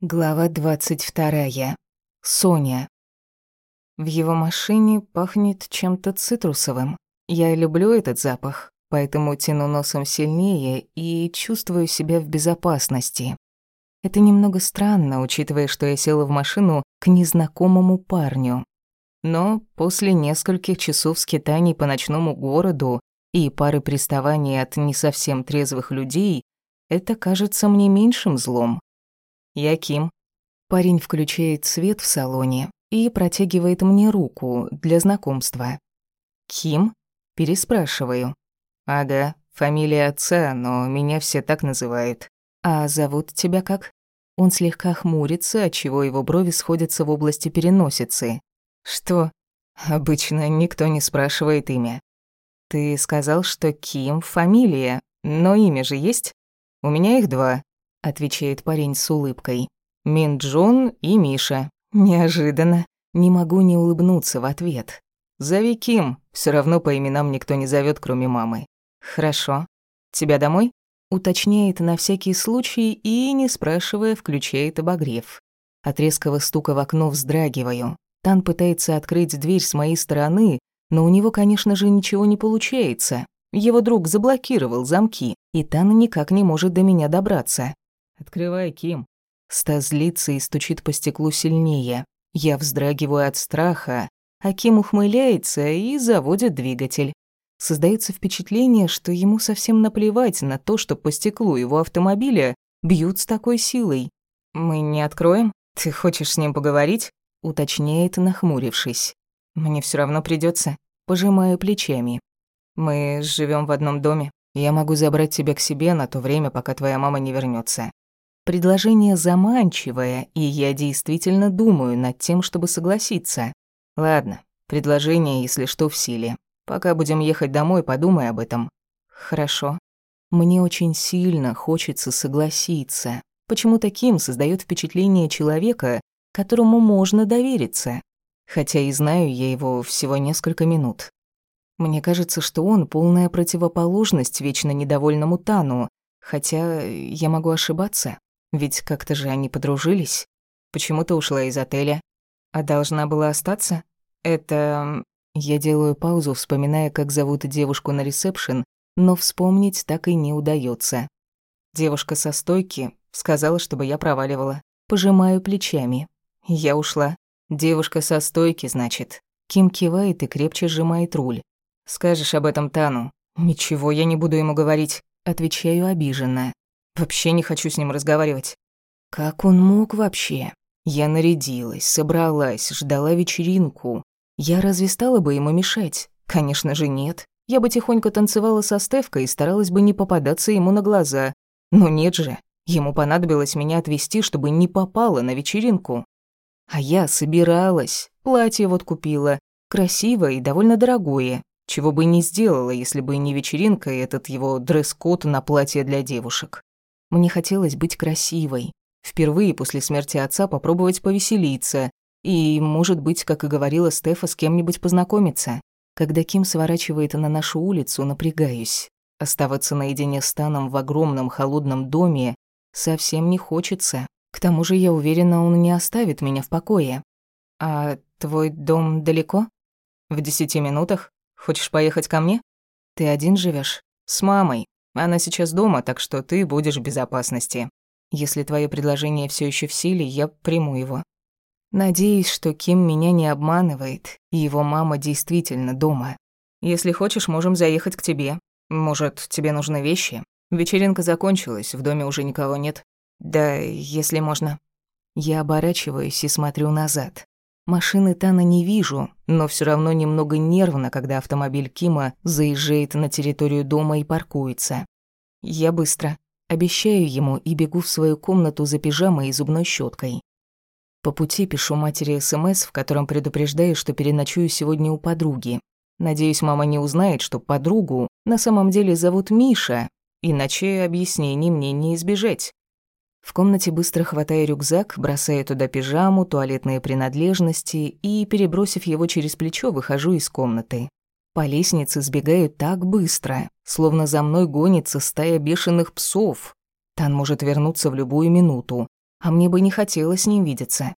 Глава 22. Соня. В его машине пахнет чем-то цитрусовым. Я люблю этот запах, поэтому тяну носом сильнее и чувствую себя в безопасности. Это немного странно, учитывая, что я села в машину к незнакомому парню. Но после нескольких часов скитаний по ночному городу и пары приставаний от не совсем трезвых людей, это кажется мне меньшим злом. «Я Ким». Парень включает свет в салоне и протягивает мне руку для знакомства. «Ким?» – переспрашиваю. «Ага, фамилия отца, но меня все так называют». «А зовут тебя как?» Он слегка хмурится, отчего его брови сходятся в области переносицы. «Что?» «Обычно никто не спрашивает имя». «Ты сказал, что Ким – фамилия, но имя же есть?» «У меня их два отвечает парень с улыбкой. Минджун и Миша. Неожиданно. Не могу не улыбнуться в ответ. Зови Ким, все равно по именам никто не зовет, кроме мамы. Хорошо. Тебя домой? Уточняет на всякий случай и, не спрашивая, включает обогрев. От резкого стука в окно вздрагиваю. Тан пытается открыть дверь с моей стороны, но у него, конечно же, ничего не получается. Его друг заблокировал замки, и Тан никак не может до меня добраться. «Открывай, Ким». Стас злится и стучит по стеклу сильнее. Я вздрагиваю от страха, а Ким ухмыляется и заводит двигатель. Создается впечатление, что ему совсем наплевать на то, что по стеклу его автомобиля бьют с такой силой. «Мы не откроем? Ты хочешь с ним поговорить?» уточняет, нахмурившись. «Мне все равно придется. Пожимаю плечами. «Мы живем в одном доме. Я могу забрать тебя к себе на то время, пока твоя мама не вернется. Предложение заманчивое, и я действительно думаю над тем, чтобы согласиться. Ладно, предложение, если что, в силе. Пока будем ехать домой, подумай об этом. Хорошо. Мне очень сильно хочется согласиться. Почему таким создает впечатление человека, которому можно довериться? Хотя и знаю я его всего несколько минут. Мне кажется, что он полная противоположность вечно недовольному Тану, хотя я могу ошибаться. Ведь как-то же они подружились. Почему ты ушла из отеля? А должна была остаться? Это... Я делаю паузу, вспоминая, как зовут девушку на ресепшн, но вспомнить так и не удается. Девушка со стойки сказала, чтобы я проваливала. Пожимаю плечами. Я ушла. Девушка со стойки, значит. Ким кивает и крепче сжимает руль. Скажешь об этом Тану. Ничего я не буду ему говорить. Отвечаю обиженно. Вообще не хочу с ним разговаривать. Как он мог вообще? Я нарядилась, собралась, ждала вечеринку. Я разве стала бы ему мешать? Конечно же нет. Я бы тихонько танцевала со Стевкой и старалась бы не попадаться ему на глаза. Но нет же. Ему понадобилось меня отвезти, чтобы не попала на вечеринку. А я собиралась. Платье вот купила. Красивое и довольно дорогое. Чего бы не сделала, если бы не вечеринка и этот его дресс-код на платье для девушек. Мне хотелось быть красивой. Впервые после смерти отца попробовать повеселиться. И, может быть, как и говорила Стефа, с кем-нибудь познакомиться. Когда Ким сворачивает на нашу улицу, напрягаюсь. Оставаться наедине с Таном в огромном холодном доме совсем не хочется. К тому же, я уверена, он не оставит меня в покое. А твой дом далеко? В десяти минутах? Хочешь поехать ко мне? Ты один живешь? С мамой. Она сейчас дома, так что ты будешь в безопасности. Если твое предложение все еще в силе, я приму его. Надеюсь, что Ким меня не обманывает, и его мама действительно дома. Если хочешь, можем заехать к тебе. Может, тебе нужны вещи? Вечеринка закончилась, в доме уже никого нет. Да, если можно. Я оборачиваюсь и смотрю назад. Машины Тана не вижу, но все равно немного нервно, когда автомобиль Кима заезжает на территорию дома и паркуется. Я быстро. Обещаю ему и бегу в свою комнату за пижамой и зубной щеткой. По пути пишу матери СМС, в котором предупреждаю, что переночую сегодня у подруги. Надеюсь, мама не узнает, что подругу на самом деле зовут Миша, иначе объяснений мне не избежать. В комнате быстро хватаю рюкзак, бросаю туда пижаму, туалетные принадлежности и, перебросив его через плечо, выхожу из комнаты. По лестнице сбегаю так быстро, словно за мной гонится стая бешеных псов. Тан может вернуться в любую минуту. а мне бы не хотелось с ним видеться.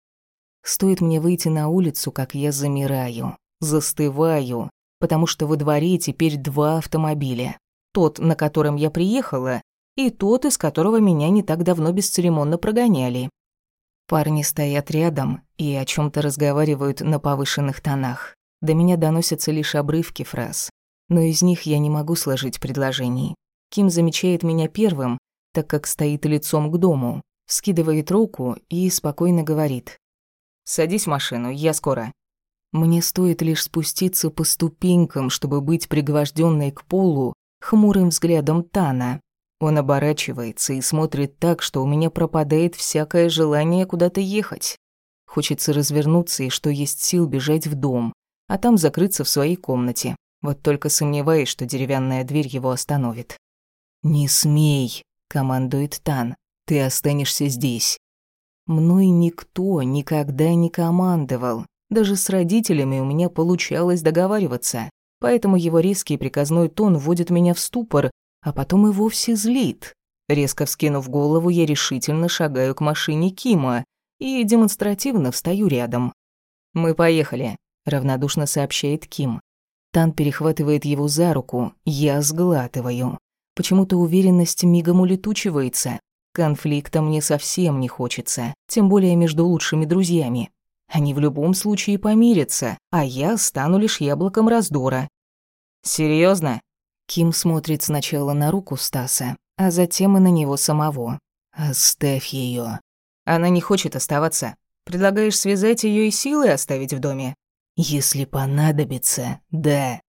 Стоит мне выйти на улицу, как я замираю, застываю, потому что во дворе теперь два автомобиля. Тот, на котором я приехала, и тот, из которого меня не так давно бесцеремонно прогоняли. Парни стоят рядом и о чем то разговаривают на повышенных тонах. До меня доносятся лишь обрывки фраз, но из них я не могу сложить предложений. Ким замечает меня первым, так как стоит лицом к дому, скидывает руку и спокойно говорит. «Садись в машину, я скоро». Мне стоит лишь спуститься по ступенькам, чтобы быть пригвожденной к полу хмурым взглядом Тана. Он оборачивается и смотрит так, что у меня пропадает всякое желание куда-то ехать. Хочется развернуться и, что есть сил, бежать в дом, а там закрыться в своей комнате. Вот только сомневаюсь, что деревянная дверь его остановит. «Не смей», — командует Тан, — «ты останешься здесь». Мной никто никогда не командовал. Даже с родителями у меня получалось договариваться. Поэтому его резкий приказной тон вводит меня в ступор, а потом и вовсе злит. Резко вскинув голову, я решительно шагаю к машине Кима и демонстративно встаю рядом. «Мы поехали», — равнодушно сообщает Ким. Тан перехватывает его за руку, я сглатываю. Почему-то уверенность мигом улетучивается. Конфликта мне совсем не хочется, тем более между лучшими друзьями. Они в любом случае помирятся, а я стану лишь яблоком раздора. Серьезно? Ким смотрит сначала на руку Стаса, а затем и на него самого. Оставь ее. Она не хочет оставаться. Предлагаешь связать ее и силой оставить в доме? Если понадобится, да.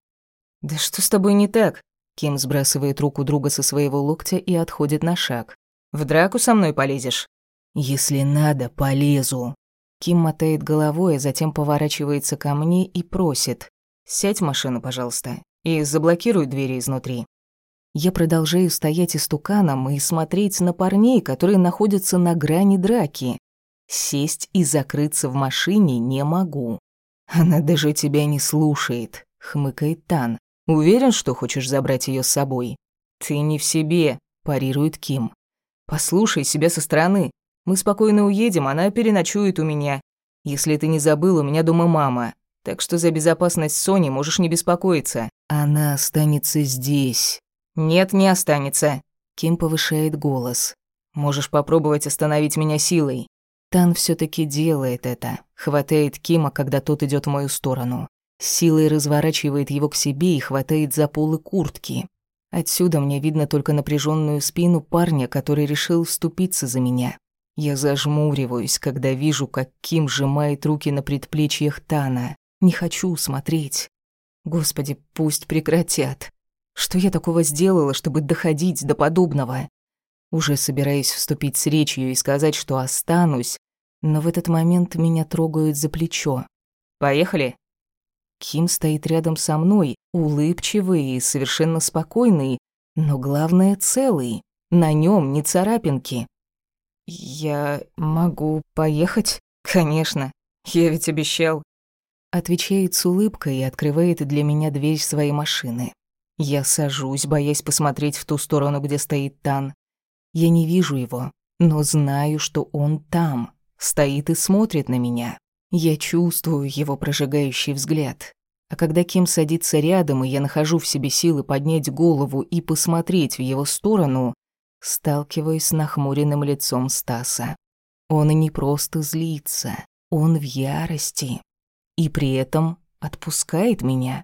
Да что с тобой не так? Ким сбрасывает руку друга со своего локтя и отходит на шаг. В драку со мной полезешь? Если надо, полезу. Ким мотает головой, а затем поворачивается ко мне и просит. «Сядь в машину, пожалуйста, и заблокируй двери изнутри». Я продолжаю стоять истуканом и смотреть на парней, которые находятся на грани драки. Сесть и закрыться в машине не могу. «Она даже тебя не слушает», — хмыкает Тан. «Уверен, что хочешь забрать ее с собой?» «Ты не в себе», — парирует Ким. «Послушай себя со стороны. Мы спокойно уедем, она переночует у меня. Если ты не забыл, у меня дома мама. Так что за безопасность Сони можешь не беспокоиться. Она останется здесь. Нет, не останется. Ким повышает голос. Можешь попробовать остановить меня силой. Тан все таки делает это. Хватает Кима, когда тот идет в мою сторону. Силой разворачивает его к себе и хватает за полы куртки. Отсюда мне видно только напряженную спину парня, который решил вступиться за меня. Я зажмуриваюсь, когда вижу, как Ким сжимает руки на предплечьях Тана. Не хочу смотреть. Господи, пусть прекратят. Что я такого сделала, чтобы доходить до подобного? Уже собираюсь вступить с речью и сказать, что останусь, но в этот момент меня трогают за плечо. «Поехали?» Ким стоит рядом со мной, улыбчивый и совершенно спокойный, но главное целый. На нем не царапинки. «Я могу поехать?» «Конечно. Я ведь обещал». Отвечает с улыбкой и открывает для меня дверь своей машины. Я сажусь, боясь посмотреть в ту сторону, где стоит Тан. Я не вижу его, но знаю, что он там, стоит и смотрит на меня. Я чувствую его прожигающий взгляд. А когда Ким садится рядом, и я нахожу в себе силы поднять голову и посмотреть в его сторону, сталкиваюсь с нахмуренным лицом Стаса. Он и не просто злится, он в ярости. И при этом отпускает меня.